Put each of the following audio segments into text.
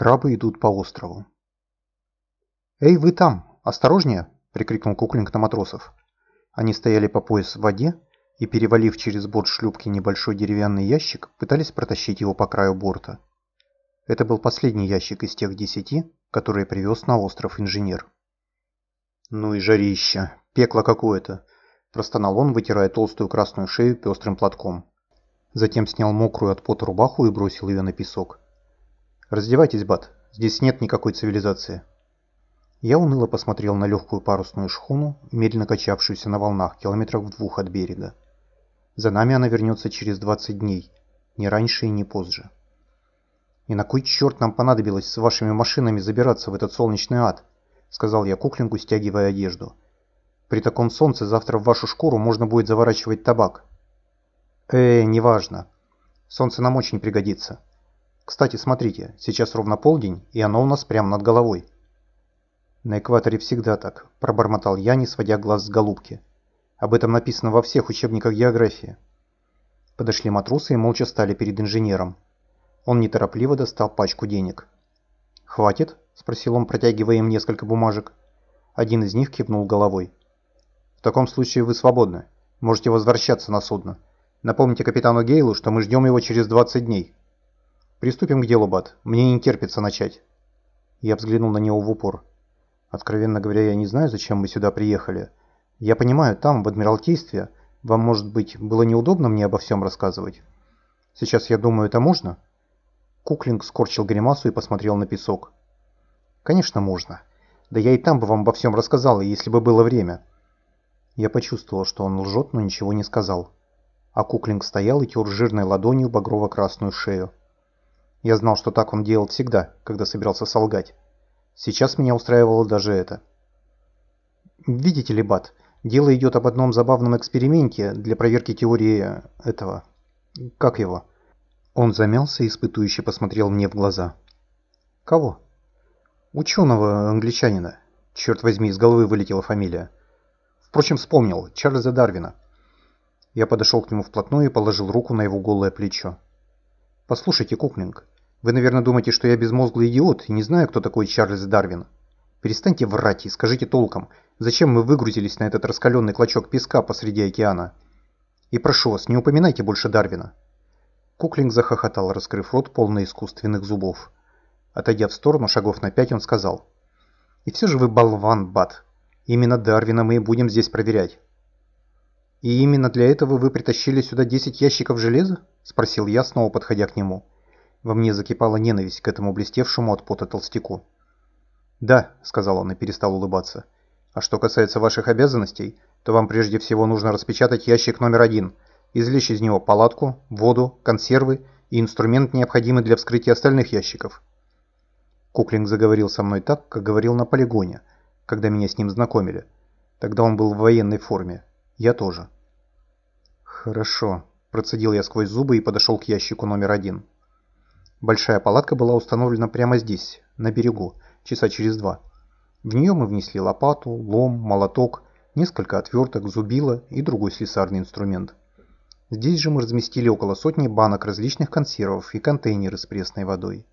Крабы идут по острову. «Эй, вы там! Осторожнее!» – прикрикнул Куклинг на матросов. Они стояли по пояс в воде и, перевалив через борт шлюпки небольшой деревянный ящик, пытались протащить его по краю борта. Это был последний ящик из тех десяти, которые привез на остров инженер. «Ну и жарища! Пекло какое-то!» – простонал он, вытирая толстую красную шею пестрым платком. Затем снял мокрую от пота рубаху и бросил ее на песок. «Раздевайтесь, Бат, здесь нет никакой цивилизации». Я уныло посмотрел на легкую парусную шхуну, медленно качавшуюся на волнах километрах в двух от берега. За нами она вернется через 20 дней, не раньше и не позже. «И на кой черт нам понадобилось с вашими машинами забираться в этот солнечный ад?» — сказал я Куклингу, стягивая одежду. «При таком солнце завтра в вашу шкуру можно будет заворачивать табак». «Э, неважно. Солнце нам очень пригодится. Кстати, смотрите, сейчас ровно полдень, и оно у нас прямо над головой. На экваторе всегда так, пробормотал я, не сводя глаз с голубки. Об этом написано во всех учебниках географии. Подошли матросы и молча стали перед инженером. Он неторопливо достал пачку денег. «Хватит?» – спросил он, протягивая им несколько бумажек. Один из них кивнул головой. «В таком случае вы свободны. Можете возвращаться на судно. Напомните капитану Гейлу, что мы ждем его через 20 дней. «Приступим к делу, Бат. Мне не терпится начать». Я взглянул на него в упор. «Откровенно говоря, я не знаю, зачем мы сюда приехали. Я понимаю, там, в Адмиралтействе, вам, может быть, было неудобно мне обо всем рассказывать? Сейчас я думаю, это можно?» Куклинг скорчил гримасу и посмотрел на песок. «Конечно, можно. Да я и там бы вам обо всем рассказал, если бы было время». Я почувствовал, что он лжет, но ничего не сказал. А Куклинг стоял и тер жирной ладонью багрово-красную шею. Я знал, что так он делал всегда, когда собирался солгать. Сейчас меня устраивало даже это. Видите ли, Бат, дело идет об одном забавном эксперименте для проверки теории этого... Как его? Он замялся и испытующе посмотрел мне в глаза. Кого? Ученого англичанина. Черт возьми, из головы вылетела фамилия. Впрочем, вспомнил. Чарльза Дарвина. Я подошел к нему вплотную и положил руку на его голое плечо. «Послушайте, Куклинг, вы, наверное, думаете, что я безмозглый идиот и не знаю, кто такой Чарльз Дарвин. Перестаньте врать и скажите толком, зачем мы выгрузились на этот раскаленный клочок песка посреди океана? И прошу вас, не упоминайте больше Дарвина. Куклинг захохотал, раскрыв рот, полный искусственных зубов. Отойдя в сторону, шагов на пять, он сказал. «И все же вы болван, Бат. Именно Дарвина мы и будем здесь проверять». «И именно для этого вы притащили сюда 10 ящиков железа?» – спросил я, снова подходя к нему. Во мне закипала ненависть к этому блестевшему от пота толстяку. «Да», — сказал он и перестал улыбаться. «А что касается ваших обязанностей, то вам прежде всего нужно распечатать ящик номер один, извлечь из него палатку, воду, консервы и инструмент, необходимый для вскрытия остальных ящиков». Куклинг заговорил со мной так, как говорил на полигоне, когда меня с ним знакомили. Тогда он был в военной форме. Я тоже. «Хорошо», – процедил я сквозь зубы и подошел к ящику номер один. Большая палатка была установлена прямо здесь, на берегу, часа через два. В нее мы внесли лопату, лом, молоток, несколько отверток, зубило и другой слесарный инструмент. Здесь же мы разместили около сотни банок различных консервов и контейнеры с пресной водой.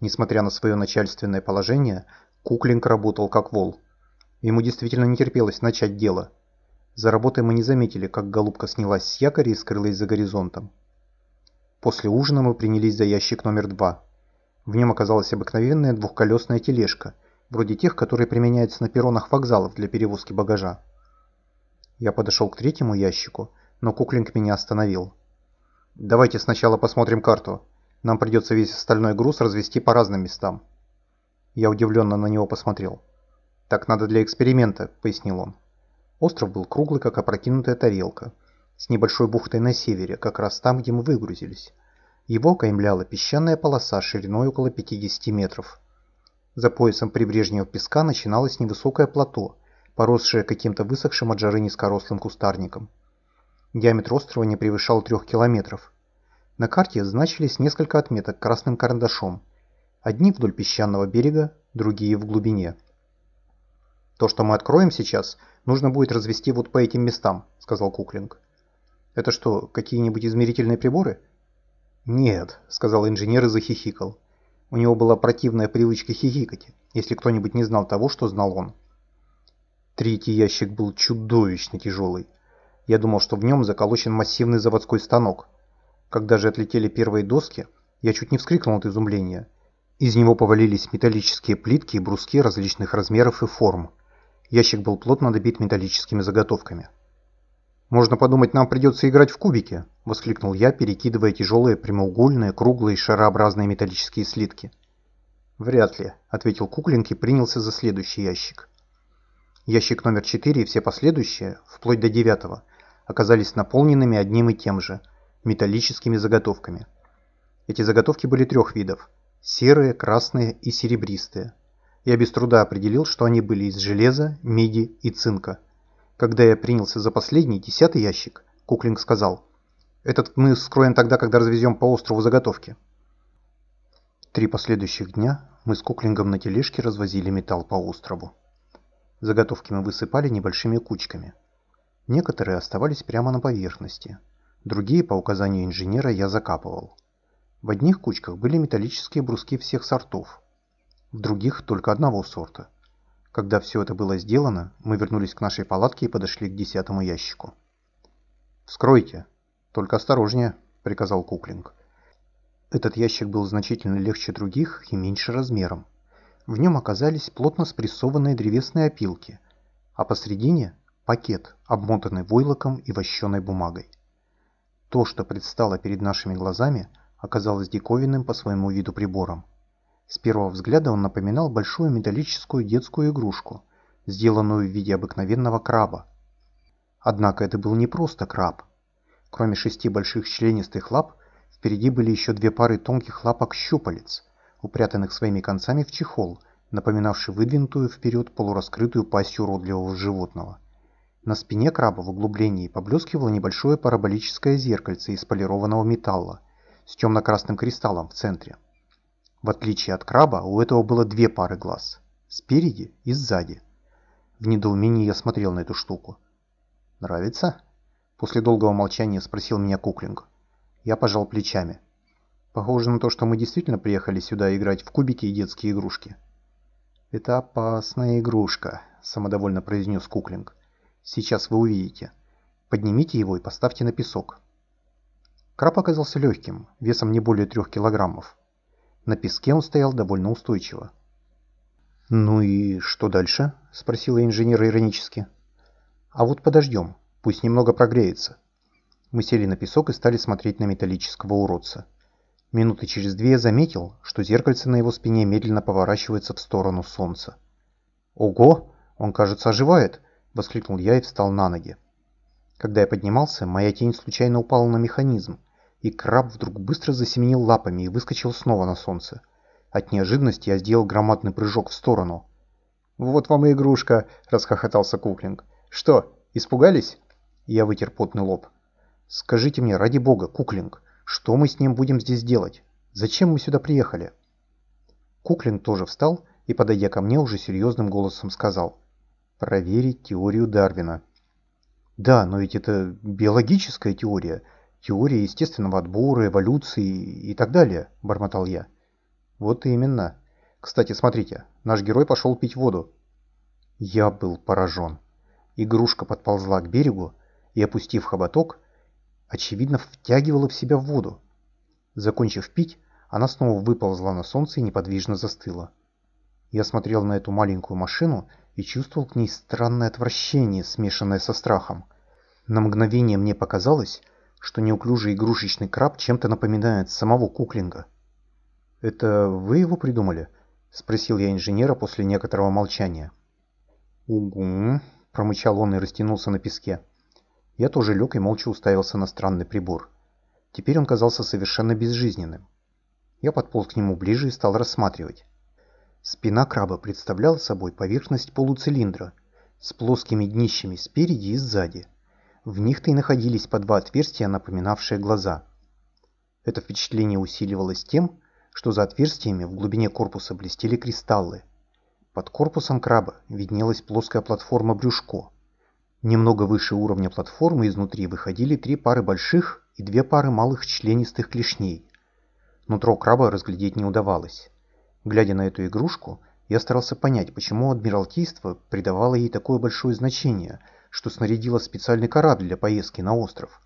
Несмотря на свое начальственное положение, Куклинг работал как вол. Ему действительно не терпелось начать дело. За работой мы не заметили, как голубка снялась с якоря и скрылась за горизонтом. После ужина мы принялись за ящик номер два. В нем оказалась обыкновенная двухколесная тележка, вроде тех, которые применяются на перронах вокзалов для перевозки багажа. Я подошел к третьему ящику, но Куклинг меня остановил. «Давайте сначала посмотрим карту. Нам придется весь остальной груз развести по разным местам». Я удивленно на него посмотрел. «Так надо для эксперимента», — пояснил он. Остров был круглый, как опрокинутая тарелка с небольшой бухтой на севере, как раз там, где мы выгрузились. Его каймляла песчаная полоса шириной около 50 метров. За поясом прибрежнего песка начиналось невысокое плато, поросшее каким-то высохшим от жары низкорослым кустарником. Диаметр острова не превышал трех километров. На карте значились несколько отметок красным карандашом. Одни вдоль песчаного берега, другие в глубине. «То, что мы откроем сейчас, нужно будет развести вот по этим местам», — сказал Куклинг. Это что, какие-нибудь измерительные приборы? Нет, сказал инженер и захихикал. У него была противная привычка хихикать, если кто-нибудь не знал того, что знал он. Третий ящик был чудовищно тяжелый. Я думал, что в нем заколочен массивный заводской станок. Когда же отлетели первые доски, я чуть не вскрикнул от изумления. Из него повалились металлические плитки и бруски различных размеров и форм. Ящик был плотно набит металлическими заготовками. «Можно подумать, нам придется играть в кубики», — воскликнул я, перекидывая тяжелые прямоугольные, круглые, шарообразные металлические слитки. «Вряд ли», — ответил Куклинг и принялся за следующий ящик. Ящик номер 4 и все последующие, вплоть до девятого, оказались наполненными одним и тем же – металлическими заготовками. Эти заготовки были трех видов – серые, красные и серебристые. Я без труда определил, что они были из железа, меди и цинка – когда я принялся за последний, десятый ящик, Куклинг сказал, «Этот мы вскроем тогда, когда развезем по острову заготовки». Три последующих дня мы с Куклингом на тележке развозили металл по острову. Заготовки мы высыпали небольшими кучками. Некоторые оставались прямо на поверхности, другие, по указанию инженера, я закапывал. В одних кучках были металлические бруски всех сортов, в других только одного сорта – когда все это было сделано, мы вернулись к нашей палатке и подошли к десятому ящику. «Вскройте! Только осторожнее!» — приказал Куклинг. Этот ящик был значительно легче других и меньше размером. В нем оказались плотно спрессованные древесные опилки, а посредине — пакет, обмотанный войлоком и вощеной бумагой. То, что предстало перед нашими глазами, оказалось диковинным по своему виду прибором. С первого взгляда он напоминал большую металлическую детскую игрушку, сделанную в виде обыкновенного краба. Однако это был не просто краб. Кроме шести больших членистых лап, впереди были еще две пары тонких лапок-щупалец, упрятанных своими концами в чехол, напоминавший выдвинутую вперед полураскрытую пасть уродливого животного. На спине краба в углублении поблескивало небольшое параболическое зеркальце из полированного металла с темно-красным кристаллом в центре. В отличие от краба, у этого было две пары глаз. Спереди и сзади. В недоумении я смотрел на эту штуку. «Нравится?» После долгого молчания спросил меня Куклинг. Я пожал плечами. Похоже на то, что мы действительно приехали сюда играть в кубики и детские игрушки. «Это опасная игрушка», — самодовольно произнес Куклинг. «Сейчас вы увидите. Поднимите его и поставьте на песок». Краб оказался легким, весом не более трех килограммов. На песке он стоял довольно устойчиво. «Ну и что дальше?» – спросила инженер иронически. «А вот подождем, пусть немного прогреется». Мы сели на песок и стали смотреть на металлического уродца. Минуты через две я заметил, что зеркальце на его спине медленно поворачивается в сторону солнца. «Ого! Он, кажется, оживает!» – воскликнул я и встал на ноги. Когда я поднимался, моя тень случайно упала на механизм, и краб вдруг быстро засеменил лапами и выскочил снова на солнце. От неожиданности я сделал громадный прыжок в сторону. «Вот вам и игрушка!» – расхохотался Куклинг. «Что, испугались?» Я вытер потный лоб. «Скажите мне, ради бога, Куклинг, что мы с ним будем здесь делать? Зачем мы сюда приехали?» Куклинг тоже встал и, подойдя ко мне, уже серьезным голосом сказал. «Проверить теорию Дарвина». «Да, но ведь это биологическая теория – теория естественного отбора, эволюции и так далее», – бормотал я. «Вот именно. Кстати, смотрите, наш герой пошел пить воду». Я был поражен. Игрушка подползла к берегу и, опустив хоботок, очевидно втягивала в себя воду. Закончив пить, она снова выползла на солнце и неподвижно застыла. Я смотрел на эту маленькую машину и чувствовал к ней странное отвращение, смешанное со страхом. На мгновение мне показалось, что неуклюжий игрушечный краб чем-то напоминает самого Куклинга. «Это вы его придумали?» – спросил я инженера после некоторого молчания. «Угу», – промычал он и растянулся на песке. Я тоже лег и молча уставился на странный прибор. Теперь он казался совершенно безжизненным. Я подполз к нему ближе и стал рассматривать. Спина краба представляла собой поверхность полуцилиндра с плоскими днищами спереди и сзади. В них-то и находились по два отверстия, напоминавшие глаза. Это впечатление усиливалось тем, что за отверстиями в глубине корпуса блестели кристаллы. Под корпусом краба виднелась плоская платформа брюшко. Немного выше уровня платформы изнутри выходили три пары больших и две пары малых членистых клешней. Нутро краба разглядеть не удавалось. Глядя на эту игрушку, я старался понять, почему Адмиралтейство придавало ей такое большое значение, что снарядило специальный корабль для поездки на остров.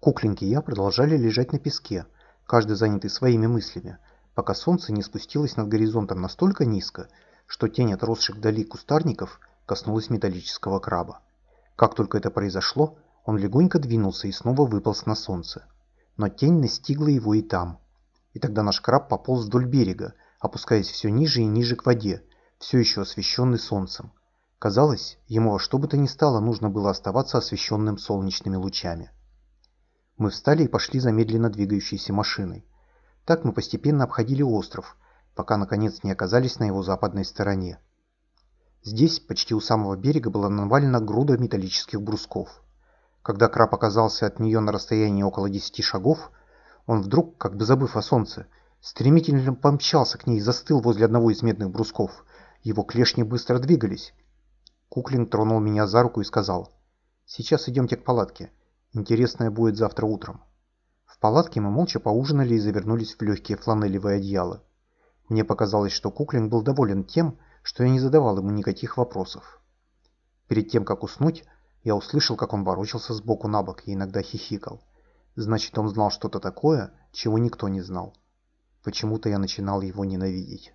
Кукленьки и я продолжали лежать на песке, каждый занятый своими мыслями, пока солнце не спустилось над горизонтом настолько низко, что тень отросших вдали кустарников коснулась металлического краба. Как только это произошло, он легонько двинулся и снова выполз на солнце. Но тень настигла его и там. И тогда наш краб пополз вдоль берега, опускаясь все ниже и ниже к воде, все еще освещенный солнцем. Казалось, ему во что бы то ни стало нужно было оставаться освещенным солнечными лучами. Мы встали и пошли за медленно двигающейся машиной. Так мы постепенно обходили остров, пока наконец не оказались на его западной стороне. Здесь, почти у самого берега, была навалена груда металлических брусков. Когда краб оказался от нее на расстоянии около десяти шагов, он вдруг, как бы забыв о солнце, стремительно помчался к ней и застыл возле одного из медных брусков. Его клешни быстро двигались. Куклин тронул меня за руку и сказал, «Сейчас идемте к палатке. Интересное будет завтра утром. В палатке мы молча поужинали и завернулись в легкие фланелевые одеяла. Мне показалось, что Куклин был доволен тем, что я не задавал ему никаких вопросов. Перед тем, как уснуть, я услышал, как он ворочался с боку на бок и иногда хихикал. Значит, он знал что-то такое, чего никто не знал. Почему-то я начинал его ненавидеть.